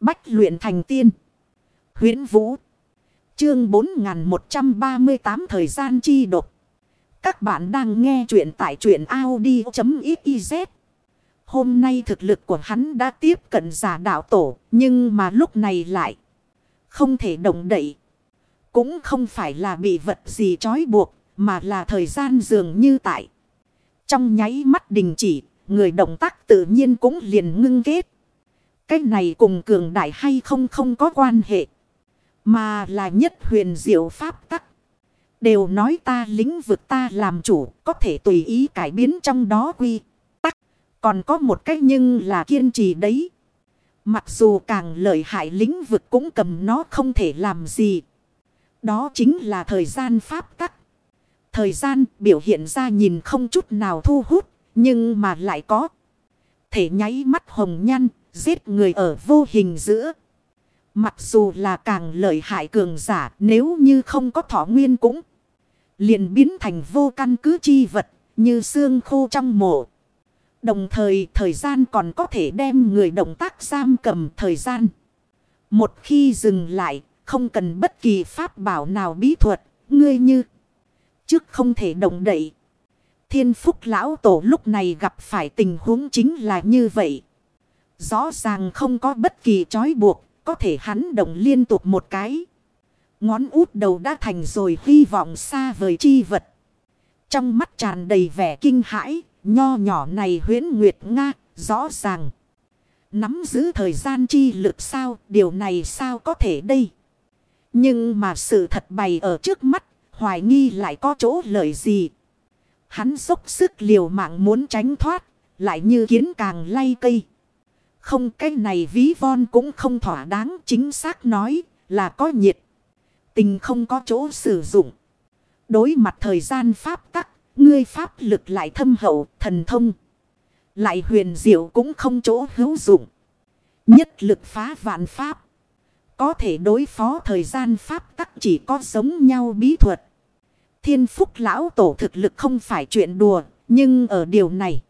Bách luyện thành tiên. huyễn Vũ. Chương 4138 thời gian chi độc. Các bạn đang nghe truyện tại truyện Audi.xyz. Hôm nay thực lực của hắn đã tiếp cận giả đạo tổ. Nhưng mà lúc này lại không thể động đậy. Cũng không phải là bị vật gì trói buộc. Mà là thời gian dường như tại. Trong nháy mắt đình chỉ. Người động tác tự nhiên cũng liền ngưng kết. Cái này cùng cường đại hay không không có quan hệ. Mà là nhất huyền diệu pháp tắc. Đều nói ta lĩnh vực ta làm chủ, có thể tùy ý cải biến trong đó quy tắc. Còn có một cách nhưng là kiên trì đấy. Mặc dù càng lợi hại lĩnh vực cũng cầm nó không thể làm gì. Đó chính là thời gian pháp tắc. Thời gian biểu hiện ra nhìn không chút nào thu hút. Nhưng mà lại có. Thể nháy mắt hồng nhan Giết người ở vô hình giữa. Mặc dù là càng lợi hại cường giả. Nếu như không có thọ nguyên cũng. Liền biến thành vô căn cứ chi vật. Như xương khô trong mộ. Đồng thời thời gian còn có thể đem người động tác giam cầm thời gian. Một khi dừng lại, không cần bất kỳ pháp bảo nào bí thuật, ngươi như trước không thể động đậy. Thiên phúc lão tổ lúc này gặp phải tình huống chính là như vậy. Rõ ràng không có bất kỳ trói buộc, có thể hắn động liên tục một cái. Ngón út đầu đã thành rồi hy vọng xa vời chi vật. Trong mắt tràn đầy vẻ kinh hãi, nho nhỏ này huyến nguyệt Nga, rõ ràng. Nắm giữ thời gian chi lực sao, điều này sao có thể đây? Nhưng mà sự thật bày ở trước mắt, hoài nghi lại có chỗ lợi gì. Hắn dốc sức liều mạng muốn tránh thoát, lại như kiến càng lay cây. Không cái này ví von cũng không thỏa đáng chính xác nói là có nhiệt. Tình không có chỗ sử dụng. Đối mặt thời gian pháp tắc, ngươi pháp lực lại thâm hậu, thần thông. Lại huyền diệu cũng không chỗ hữu dụng. Nhất lực phá vạn pháp. Có thể đối phó thời gian pháp tắc chỉ có giống nhau bí thuật. Thiên phúc lão tổ thực lực không phải chuyện đùa, nhưng ở điều này.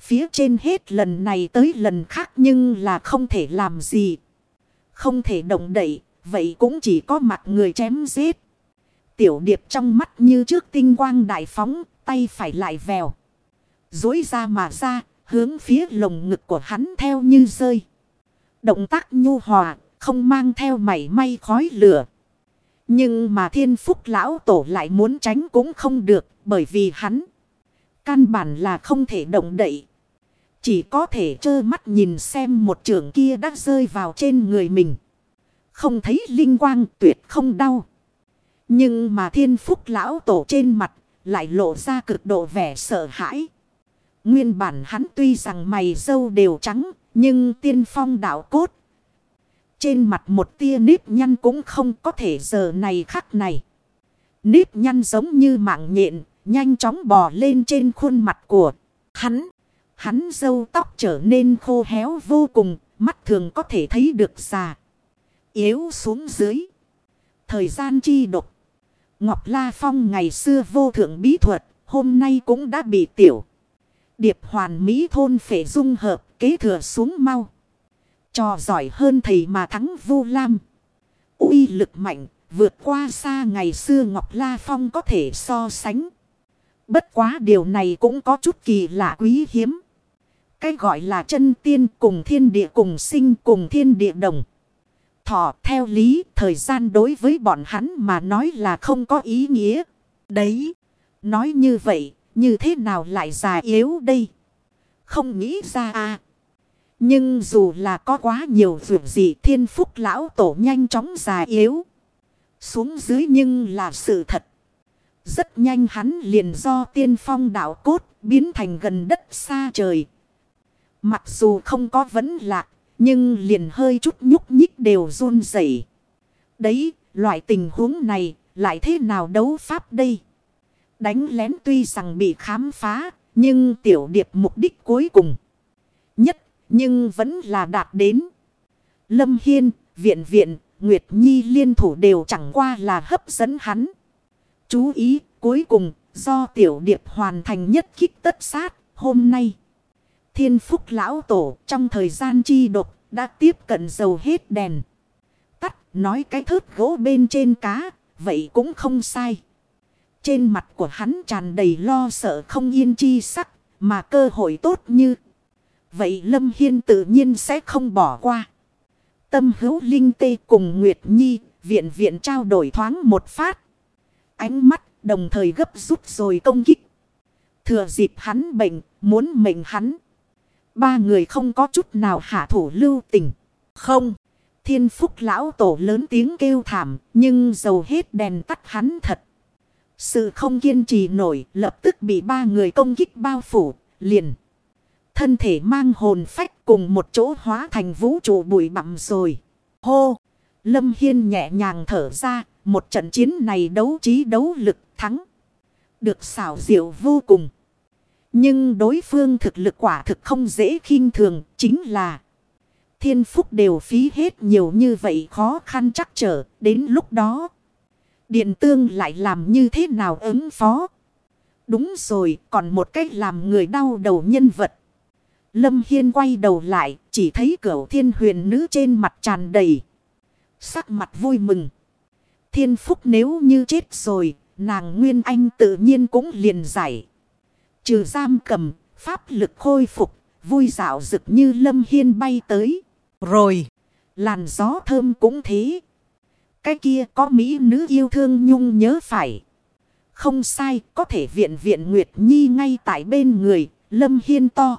Phía trên hết lần này tới lần khác nhưng là không thể làm gì. Không thể động đậy, vậy cũng chỉ có mặt người chém giết. Tiểu điệp trong mắt như trước tinh quang đại phóng, tay phải lại vèo. Dối ra mà ra, hướng phía lồng ngực của hắn theo như rơi. Động tác nhu hòa, không mang theo mảy may khói lửa. Nhưng mà thiên phúc lão tổ lại muốn tránh cũng không được bởi vì hắn. Căn bản là không thể động đậy. Chỉ có thể trơ mắt nhìn xem một trường kia đã rơi vào trên người mình. Không thấy linh quang tuyệt không đau. Nhưng mà thiên phúc lão tổ trên mặt lại lộ ra cực độ vẻ sợ hãi. Nguyên bản hắn tuy rằng mày dâu đều trắng, nhưng tiên phong đạo cốt. Trên mặt một tia nếp nhăn cũng không có thể giờ này khắc này. Nếp nhăn giống như mạng nhện, nhanh chóng bò lên trên khuôn mặt của hắn. Hắn dâu tóc trở nên khô héo vô cùng, mắt thường có thể thấy được già. Yếu xuống dưới. Thời gian chi độc. Ngọc La Phong ngày xưa vô thượng bí thuật, hôm nay cũng đã bị tiểu. Điệp hoàn mỹ thôn phệ dung hợp, kế thừa xuống mau. Trò giỏi hơn thầy mà thắng vô lam. uy lực mạnh, vượt qua xa ngày xưa Ngọc La Phong có thể so sánh. Bất quá điều này cũng có chút kỳ lạ quý hiếm. Cái gọi là chân tiên cùng thiên địa cùng sinh cùng thiên địa đồng. Thọ theo lý thời gian đối với bọn hắn mà nói là không có ý nghĩa. Đấy, nói như vậy, như thế nào lại già yếu đây? Không nghĩ ra à. Nhưng dù là có quá nhiều vượt gì thiên phúc lão tổ nhanh chóng già yếu. Xuống dưới nhưng là sự thật. Rất nhanh hắn liền do tiên phong đạo cốt biến thành gần đất xa trời. Mặc dù không có vấn lạc, nhưng liền hơi chút nhúc nhích đều run rẩy. Đấy, loại tình huống này lại thế nào đấu pháp đây? Đánh lén tuy rằng bị khám phá, nhưng tiểu điệp mục đích cuối cùng nhất, nhưng vẫn là đạt đến. Lâm Hiên, Viện Viện, Nguyệt Nhi liên thủ đều chẳng qua là hấp dẫn hắn. Chú ý, cuối cùng, do tiểu điệp hoàn thành nhất kích tất sát, hôm nay. Thiên phúc lão tổ trong thời gian chi độc đã tiếp cận dầu hết đèn. Tắt nói cái thớt gỗ bên trên cá, vậy cũng không sai. Trên mặt của hắn tràn đầy lo sợ không yên chi sắc, mà cơ hội tốt như. Vậy Lâm Hiên tự nhiên sẽ không bỏ qua. Tâm hữu linh tê cùng Nguyệt Nhi, viện viện trao đổi thoáng một phát. Ánh mắt đồng thời gấp rút rồi công kích. Thừa dịp hắn bệnh, muốn mệnh hắn. Ba người không có chút nào hạ thủ lưu tình. Không, thiên phúc lão tổ lớn tiếng kêu thảm, nhưng dầu hết đèn tắt hắn thật. Sự không kiên trì nổi, lập tức bị ba người công kích bao phủ, liền. Thân thể mang hồn phách cùng một chỗ hóa thành vũ trụ bụi bặm rồi. Hô! Lâm Hiên nhẹ nhàng thở ra, một trận chiến này đấu trí đấu lực thắng. Được xảo diệu vô cùng. Nhưng đối phương thực lực quả thực không dễ khinh thường, chính là thiên phúc đều phí hết nhiều như vậy khó khăn chắc trở, đến lúc đó. Điện tương lại làm như thế nào ứng phó? Đúng rồi, còn một cách làm người đau đầu nhân vật. Lâm Hiên quay đầu lại, chỉ thấy cửu thiên huyền nữ trên mặt tràn đầy. Sắc mặt vui mừng. Thiên phúc nếu như chết rồi, nàng Nguyên Anh tự nhiên cũng liền giải. Trừ giam cầm, pháp lực khôi phục, vui dạo rực như Lâm Hiên bay tới. Rồi, làn gió thơm cũng thế. Cái kia có mỹ nữ yêu thương nhung nhớ phải. Không sai, có thể viện viện Nguyệt Nhi ngay tại bên người, Lâm Hiên to.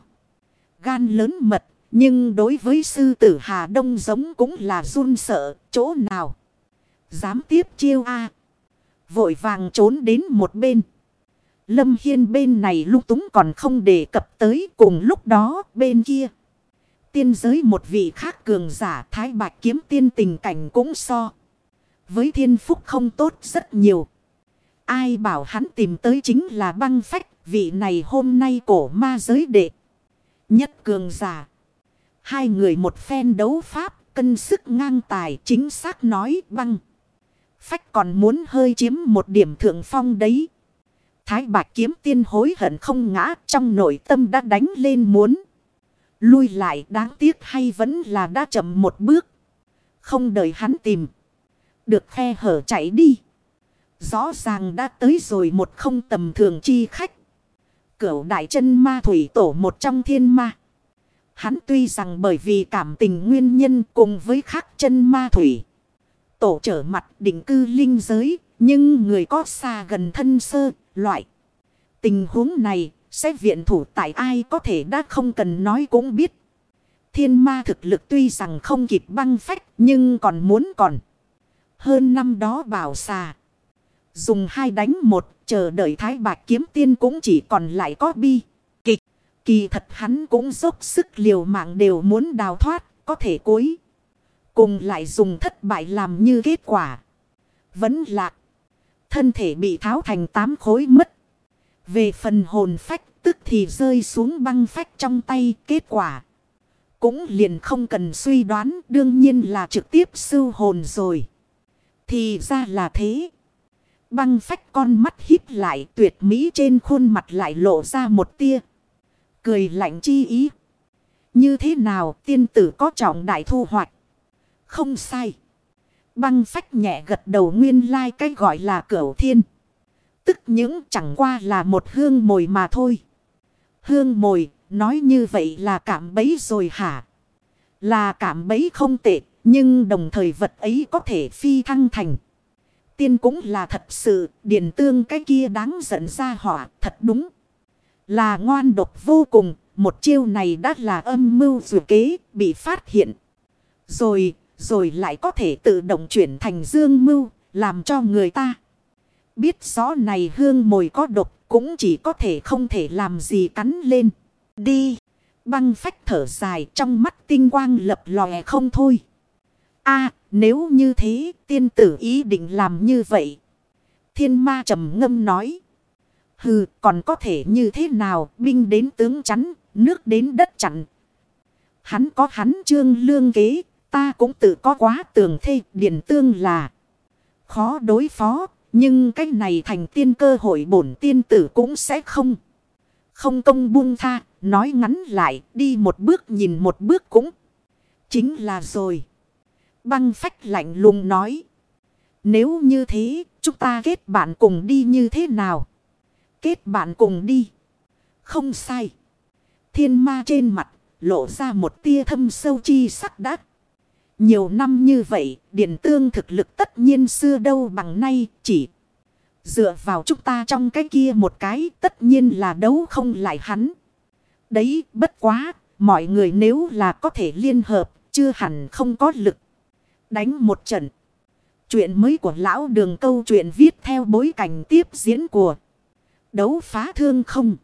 Gan lớn mật, nhưng đối với sư tử Hà Đông giống cũng là run sợ, chỗ nào. Dám tiếp chiêu a Vội vàng trốn đến một bên. Lâm Hiên bên này lúc túng còn không đề cập tới, cùng lúc đó, bên kia. Tiên giới một vị khác cường giả thái bạch kiếm tiên tình cảnh cũng so. Với thiên phúc không tốt rất nhiều. Ai bảo hắn tìm tới chính là băng phách, vị này hôm nay cổ ma giới đệ. Nhất cường giả. Hai người một phen đấu pháp, cân sức ngang tài, chính xác nói băng. Phách còn muốn hơi chiếm một điểm thượng phong đấy. Thái bạc kiếm tiên hối hận không ngã, trong nội tâm đã đánh lên muốn. Lui lại, đáng tiếc hay vẫn là đã chậm một bước. Không đợi hắn tìm. Được khe hở chạy đi. Rõ ràng đã tới rồi một không tầm thường chi khách. Cửu đại chân ma thủy tổ một trong thiên ma. Hắn tuy rằng bởi vì cảm tình nguyên nhân cùng với khắc chân ma thủy. Tổ trở mặt định cư linh giới. Nhưng người có xa gần thân sơ, loại. Tình huống này sẽ viện thủ tại ai có thể đã không cần nói cũng biết. Thiên ma thực lực tuy rằng không kịp băng phách nhưng còn muốn còn. Hơn năm đó bảo xà. Dùng hai đánh một chờ đợi thái bạc kiếm tiên cũng chỉ còn lại có bi. Kịch. Kỳ thật hắn cũng dốc sức liều mạng đều muốn đào thoát. Có thể cuối. Cùng lại dùng thất bại làm như kết quả. Vẫn lạc. Thân thể bị tháo thành tám khối mất. Về phần hồn phách, tức thì rơi xuống băng phách trong tay, kết quả. Cũng liền không cần suy đoán, đương nhiên là trực tiếp sưu hồn rồi. Thì ra là thế. Băng phách con mắt híp lại, tuyệt mỹ trên khuôn mặt lại lộ ra một tia. Cười lạnh chi ý. Như thế nào, tiên tử có trọng đại thu hoạch? Không sai. Băng phách nhẹ gật đầu nguyên lai like cái gọi là cửu thiên. Tức những chẳng qua là một hương mồi mà thôi. Hương mồi, nói như vậy là cảm bấy rồi hả? Là cảm bấy không tệ, nhưng đồng thời vật ấy có thể phi thăng thành. Tiên cũng là thật sự, điển tương cái kia đáng giận ra hỏa, thật đúng. Là ngoan độc vô cùng, một chiêu này đã là âm mưu dù kế, bị phát hiện. Rồi, rồi lại có thể tự động chuyển thành dương mưu, làm cho người ta. Biết rõ này hương mồi có độc, cũng chỉ có thể không thể làm gì cắn lên. Đi! Băng phách thở dài trong mắt tinh quang lập lòe không thôi. a nếu như thế tiên tử ý định làm như vậy. Thiên ma trầm ngâm nói. Hừ còn có thể như thế nào binh đến tướng chắn nước đến đất chặn. Hắn có hắn trương lương kế ta cũng tự có quá tường thê điển tương là khó đối phó. Nhưng cái này thành tiên cơ hội bổn tiên tử cũng sẽ không. Không công buông tha, nói ngắn lại, đi một bước nhìn một bước cũng. Chính là rồi. Băng phách lạnh lùng nói. Nếu như thế, chúng ta kết bạn cùng đi như thế nào? Kết bạn cùng đi. Không sai. Thiên ma trên mặt, lộ ra một tia thâm sâu chi sắc đắc. Nhiều năm như vậy, điện tương thực lực tất nhiên xưa đâu bằng nay, chỉ dựa vào chúng ta trong cái kia một cái tất nhiên là đấu không lại hắn. Đấy, bất quá, mọi người nếu là có thể liên hợp, chưa hẳn không có lực. Đánh một trận. Chuyện mới của lão đường câu chuyện viết theo bối cảnh tiếp diễn của đấu phá thương không.